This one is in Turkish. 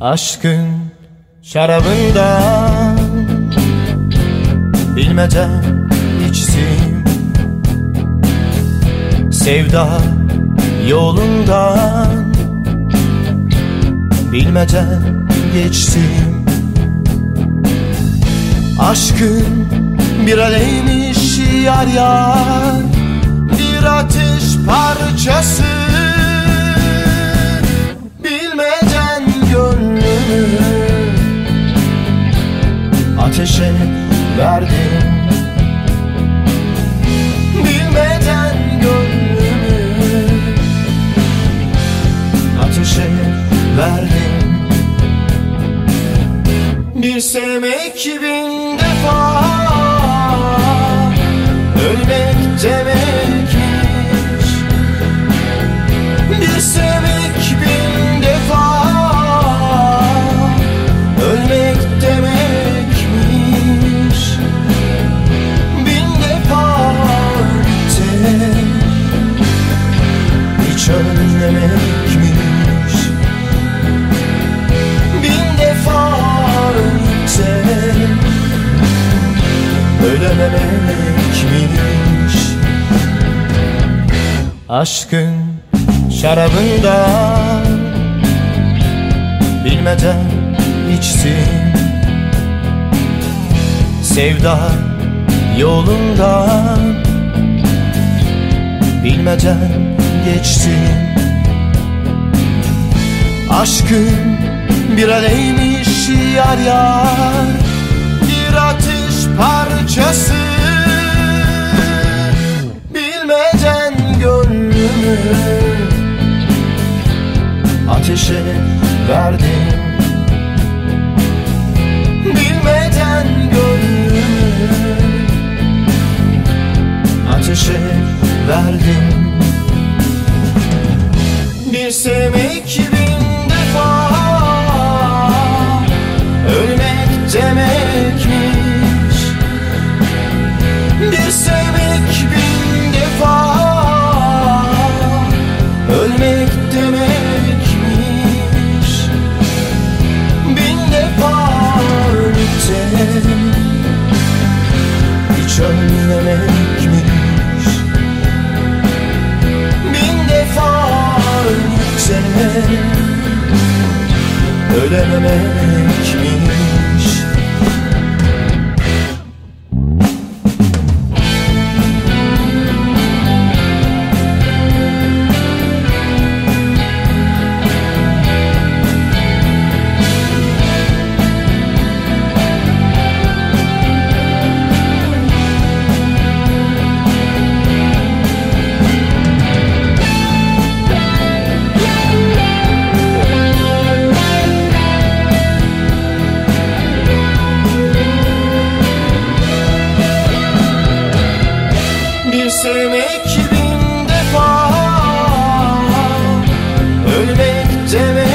Aşkın şarabından Bilmeden içtim Sevda yolundan Bilmeden geçtim Aşkın bir aleymiş yar yar Bir ateş parçası verdim Bir sevmek bin defa Ölmek demekmiş Aşkın şarabından Bilmeden içtim Sevda yolundan Bilmeden geçtim Aşkın bir aleymiş yar yar Bir ateş parçası. Bilmeden Ateşe verdim. Bilmeden gönlümü Ateşe verdim. Bir sevmek bin defa. Ölmek demekmiş Ölememekmiş Bir Ölmek demek